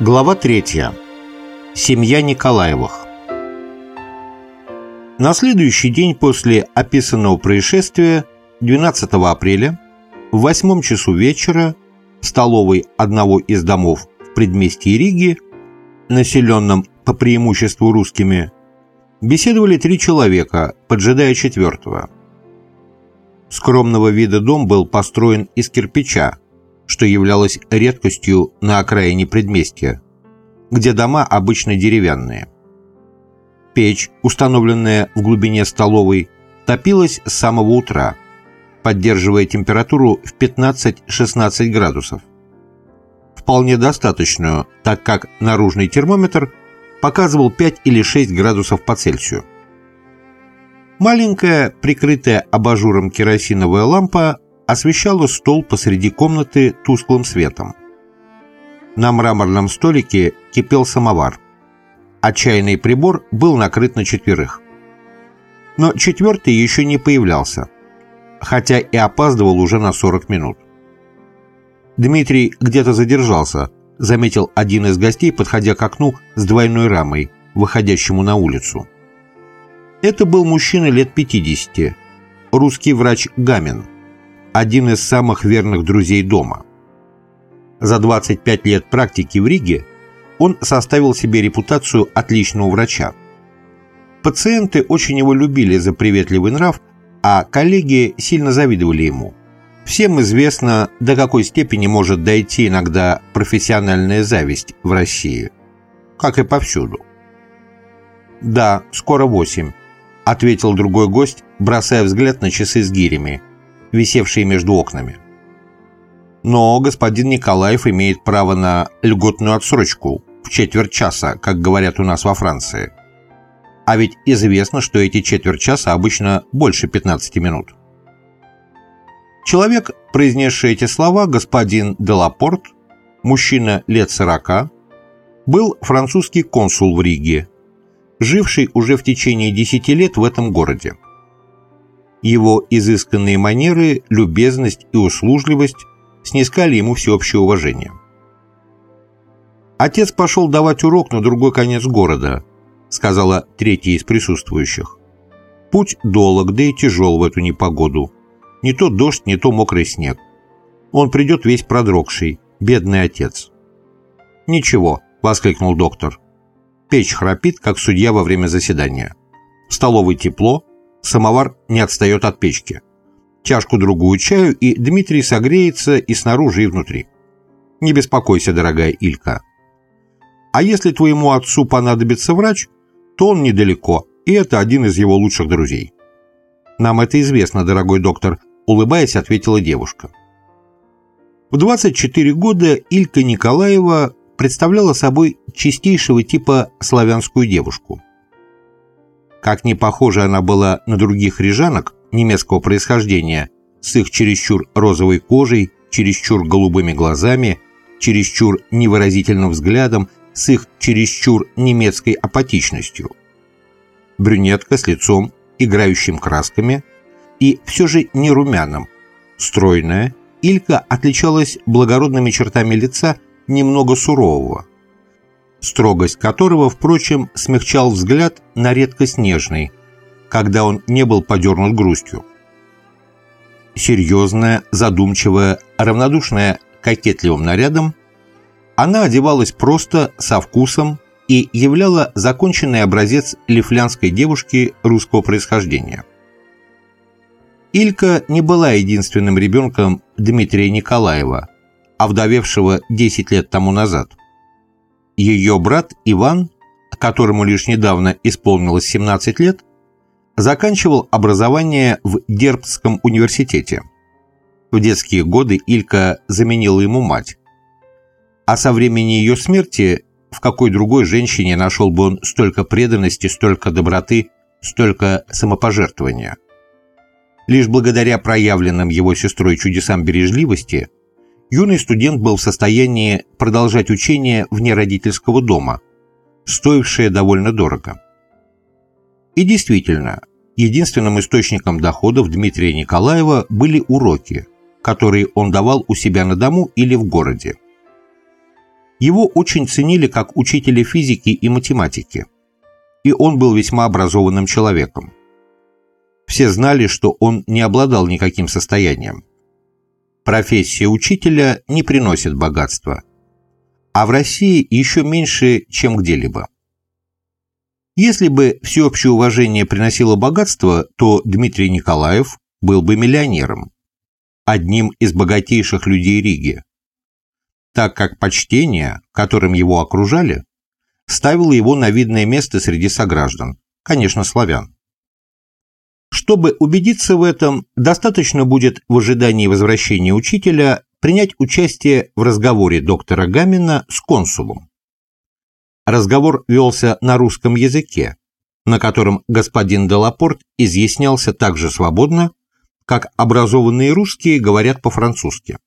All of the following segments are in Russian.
Глава 3. Семья Николаевых. На следующий день после описанного происшествия, 12 апреля, в восьмом часу вечера, в столовой одного из домов в предместье Риги, населенном по преимуществу русскими, беседовали три человека, поджидая четвертого. Скромного вида дом был построен из кирпича, что являлось редкостью на окраине предместья, где дома обычно деревянные. Печь, установленная в глубине столовой, топилась с самого утра, поддерживая температуру в 15-16 градусов. Вполне достаточную, так как наружный термометр показывал 5 или 6 градусов по Цельсию. Маленькая, прикрытая абажуром керосиновая лампа освещала стол посреди комнаты тусклым светом. На мраморном столике кипел самовар, а чайный прибор был накрыт на четверых. Но четвертый еще не появлялся, хотя и опаздывал уже на 40 минут. Дмитрий где-то задержался, заметил один из гостей, подходя к окну с двойной рамой, выходящему на улицу. Это был мужчина лет 50, русский врач Гамин один из самых верных друзей дома. За 25 лет практики в Риге он составил себе репутацию отличного врача. Пациенты очень его любили за приветливый нрав, а коллеги сильно завидовали ему. Всем известно, до какой степени может дойти иногда профессиональная зависть в России. Как и повсюду. «Да, скоро восемь», — ответил другой гость, бросая взгляд на часы с гирями, висевшие между окнами. Но господин Николаев имеет право на льготную отсрочку в четверть часа, как говорят у нас во Франции. А ведь известно, что эти четверть часа обычно больше 15 минут. Человек, произнесший эти слова, господин Делапорт, мужчина лет 40, был французский консул в Риге, живший уже в течение 10 лет в этом городе. Его изысканные манеры, любезность и услужливость снискали ему всеобщее уважение. «Отец пошел давать урок на другой конец города», сказала третья из присутствующих. «Путь долг, да и тяжел в эту непогоду. Не то дождь, не то мокрый снег. Он придет весь продрогший, бедный отец». «Ничего», — воскликнул доктор. «Печь храпит, как судья во время заседания. В столовой тепло, Самовар не отстает от печки. Чашку-другую чаю, и Дмитрий согреется и снаружи, и внутри. Не беспокойся, дорогая Илька. А если твоему отцу понадобится врач, то он недалеко, и это один из его лучших друзей. Нам это известно, дорогой доктор, улыбаясь, ответила девушка. В 24 года Илька Николаева представляла собой чистейшего типа славянскую девушку – как не похожа она была на других рижанок немецкого происхождения, с их чересчур розовой кожей, чересчур голубыми глазами, чересчур невыразительным взглядом, с их чересчур немецкой апатичностью. Брюнетка с лицом, играющим красками, и все же не румяным. Стройная, Илька отличалась благородными чертами лица немного сурового строгость которого, впрочем, смягчал взгляд на редкость нежный, когда он не был подернут грустью. Серьезная, задумчивая, равнодушная кокетливым нарядом, она одевалась просто, со вкусом и являла законченный образец лифлянской девушки русского происхождения. Илька не была единственным ребенком Дмитрия Николаева, овдовевшего 10 лет тому назад. Ее брат Иван, которому лишь недавно исполнилось 17 лет, заканчивал образование в Дербцком университете. В детские годы Илька заменила ему мать. А со времени ее смерти в какой другой женщине нашел бы он столько преданности, столько доброты, столько самопожертвования. Лишь благодаря проявленным его сестрой чудесам бережливости – юный студент был в состоянии продолжать учение вне родительского дома, стоившее довольно дорого. И действительно, единственным источником доходов Дмитрия Николаева были уроки, которые он давал у себя на дому или в городе. Его очень ценили как учителя физики и математики, и он был весьма образованным человеком. Все знали, что он не обладал никаким состоянием. Профессия учителя не приносит богатства, а в России еще меньше, чем где-либо. Если бы всеобщее уважение приносило богатство, то Дмитрий Николаев был бы миллионером, одним из богатейших людей Риги, так как почтение, которым его окружали, ставило его на видное место среди сограждан, конечно, славян. Чтобы убедиться в этом, достаточно будет в ожидании возвращения учителя принять участие в разговоре доктора Гамина с консулом. Разговор велся на русском языке, на котором господин Делапорт изъяснялся так же свободно, как образованные русские говорят по-французски.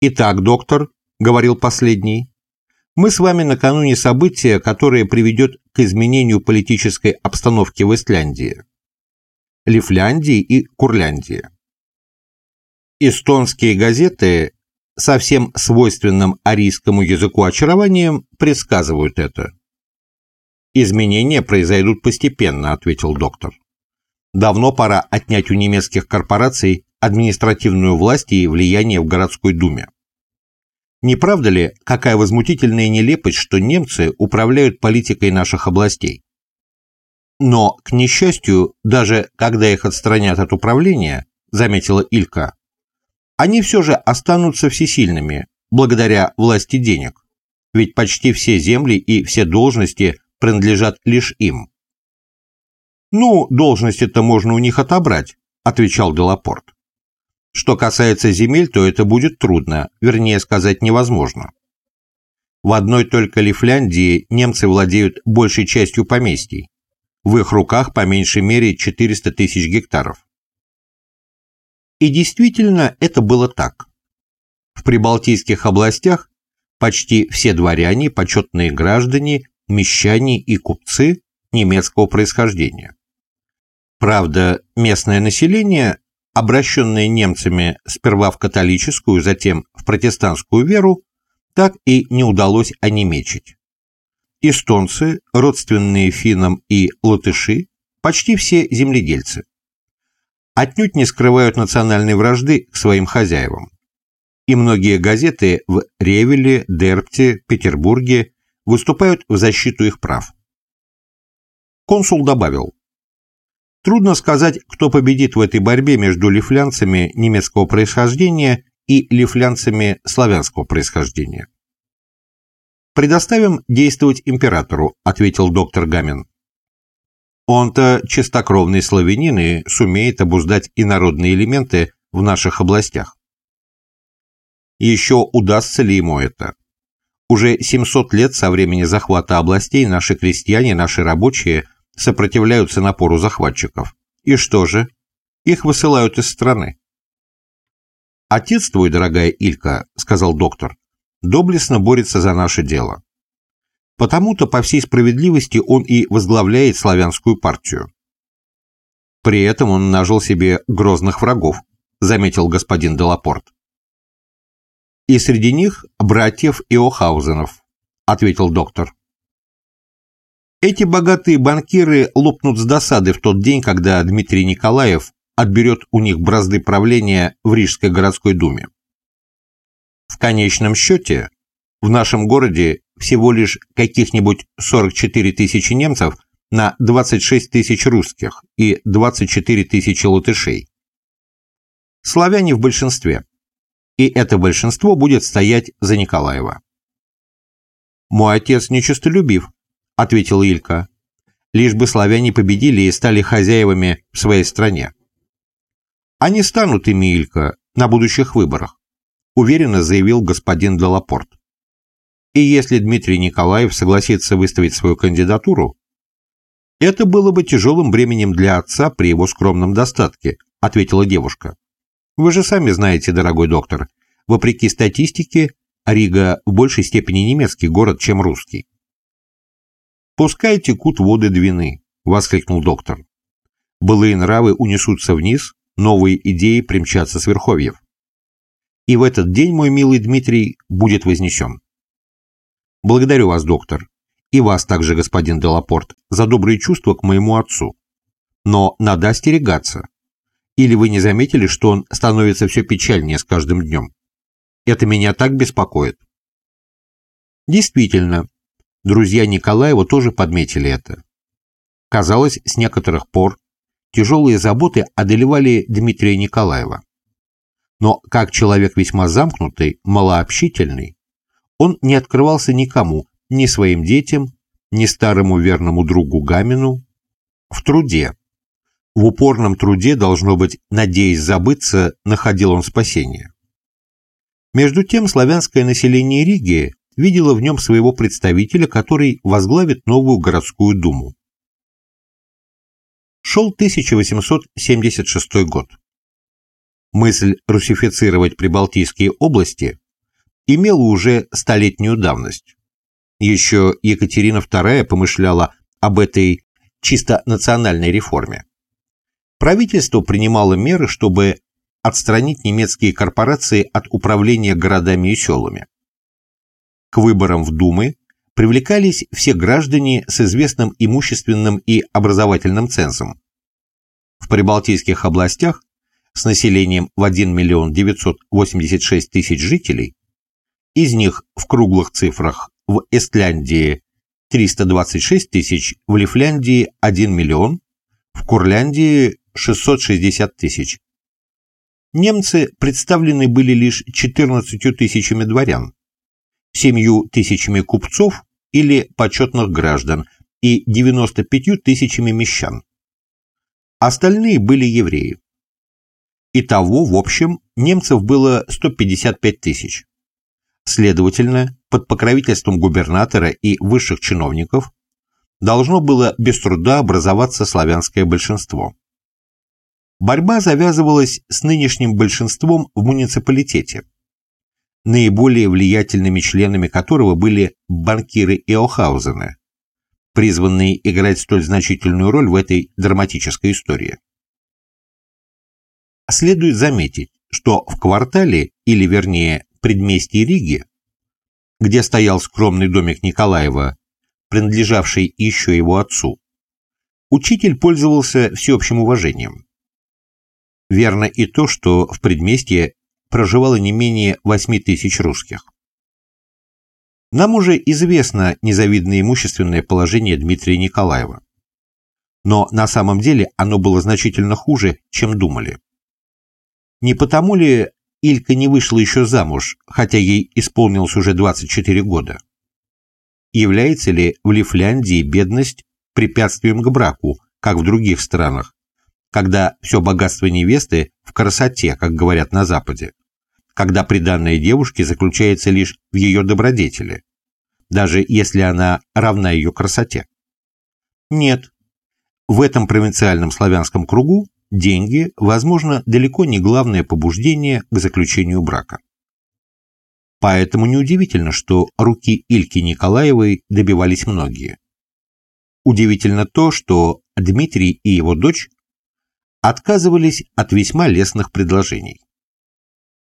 «Итак, доктор», — говорил последний, — «мы с вами накануне события, которое приведет к изменению политической обстановки в Исляндии, Лифляндии и Курляндии. Эстонские газеты со всем свойственным арийскому языку очарованием предсказывают это. «Изменения произойдут постепенно», — ответил доктор. «Давно пора отнять у немецких корпораций административную власть и влияние в городской думе. Не правда ли, какая возмутительная нелепость, что немцы управляют политикой наших областей? Но, к несчастью, даже когда их отстранят от управления, заметила Илька, они все же останутся всесильными, благодаря власти денег, ведь почти все земли и все должности принадлежат лишь им. «Ну, должности-то можно у них отобрать», – отвечал Делапорт. «Что касается земель, то это будет трудно, вернее сказать, невозможно. В одной только Лифляндии немцы владеют большей частью поместий. В их руках по меньшей мере 400 тысяч гектаров. И действительно это было так. В прибалтийских областях почти все дворяне, почетные граждане, мещане и купцы немецкого происхождения. Правда, местное население, обращенное немцами сперва в католическую, затем в протестантскую веру, так и не удалось онемечить. Эстонцы, родственные финнам и латыши, почти все земледельцы отнюдь не скрывают национальной вражды к своим хозяевам. И многие газеты в Ревеле, Дерпте, Петербурге выступают в защиту их прав. Консул добавил, Трудно сказать, кто победит в этой борьбе между лифлянцами немецкого происхождения и лифлянцами славянского происхождения. «Предоставим действовать императору», — ответил доктор Гамин. Он-то чистокровный славянин и сумеет обуздать инородные элементы в наших областях. Еще удастся ли ему это? Уже 700 лет со времени захвата областей наши крестьяне, наши рабочие сопротивляются напору захватчиков. И что же? Их высылают из страны. «Отец твой, дорогая Илька», — сказал доктор, — «доблестно борется за наше дело. Потому-то, по всей справедливости, он и возглавляет славянскую партию. При этом он нажил себе грозных врагов, заметил господин Делапорт. И среди них братьев Иохаузенов, ответил доктор. Эти богатые банкиры лопнут с досады в тот день, когда Дмитрий Николаев отберет у них бразды правления в Рижской городской думе. В конечном счете, в нашем городе всего лишь каких-нибудь 44 тысячи немцев на 26 тысяч русских и 24 тысячи латышей. Славяне в большинстве. И это большинство будет стоять за Николаева. «Мой отец нечистолюбив», — ответил Илька. «Лишь бы славяне победили и стали хозяевами в своей стране». «Они станут ими, Илька, на будущих выборах», — уверенно заявил господин Делапорт. И если Дмитрий Николаев согласится выставить свою кандидатуру, это было бы тяжелым бременем для отца при его скромном достатке, ответила девушка. Вы же сами знаете, дорогой доктор, вопреки статистике, Рига в большей степени немецкий город, чем русский. «Пускай текут воды Двины», — воскликнул доктор. «Былые нравы унесутся вниз, новые идеи примчатся с верховьев. и в этот день, мой милый Дмитрий, будет вознесен. Благодарю вас, доктор, и вас также, господин Делапорт, за добрые чувства к моему отцу. Но надо остерегаться. Или вы не заметили, что он становится все печальнее с каждым днем? Это меня так беспокоит. Действительно, друзья Николаева тоже подметили это. Казалось, с некоторых пор тяжелые заботы одолевали Дмитрия Николаева. Но как человек весьма замкнутый, малообщительный, он не открывался никому, ни своим детям, ни старому верному другу Гамину, в труде. В упорном труде, должно быть, надеясь забыться, находил он спасение. Между тем славянское население Риги видело в нем своего представителя, который возглавит новую городскую думу. Шел 1876 год. Мысль русифицировать прибалтийские области имела уже столетнюю давность. Еще Екатерина II помышляла об этой чисто национальной реформе. Правительство принимало меры, чтобы отстранить немецкие корпорации от управления городами и селами. К выборам в Думы привлекались все граждане с известным имущественным и образовательным цензом. В прибалтийских областях с населением в 1 миллион 986 тысяч жителей, из них в круглых цифрах в Эстляндии 326 тысяч, в Лифляндии 1 миллион, в Курляндии 660 тысяч. Немцы представлены были лишь 14 тысячами дворян, 7 тысячами купцов или почетных граждан и 95 тысячами мещан. Остальные были евреи. Итого, в общем, немцев было 155 тысяч. Следовательно, под покровительством губернатора и высших чиновников должно было без труда образоваться славянское большинство. Борьба завязывалась с нынешним большинством в муниципалитете, наиболее влиятельными членами которого были банкиры и Охаузены, призванные играть столь значительную роль в этой драматической истории. Следует заметить, что в квартале, или вернее предместье Риги, где стоял скромный домик Николаева, принадлежавший еще его отцу, учитель пользовался всеобщим уважением. Верно и то, что в предместье проживало не менее 8 тысяч русских. Нам уже известно незавидное имущественное положение Дмитрия Николаева. Но на самом деле оно было значительно хуже, чем думали. Не потому ли Илька не вышла еще замуж, хотя ей исполнилось уже 24 года? Является ли в Лифляндии бедность препятствием к браку, как в других странах, когда все богатство невесты в красоте, как говорят на Западе, когда приданная девушке заключается лишь в ее добродетели, даже если она равна ее красоте. Нет, в этом провинциальном славянском кругу деньги, возможно, далеко не главное побуждение к заключению брака. Поэтому неудивительно, что руки Ильки Николаевой добивались многие. Удивительно то, что Дмитрий и его дочь отказывались от весьма лестных предложений.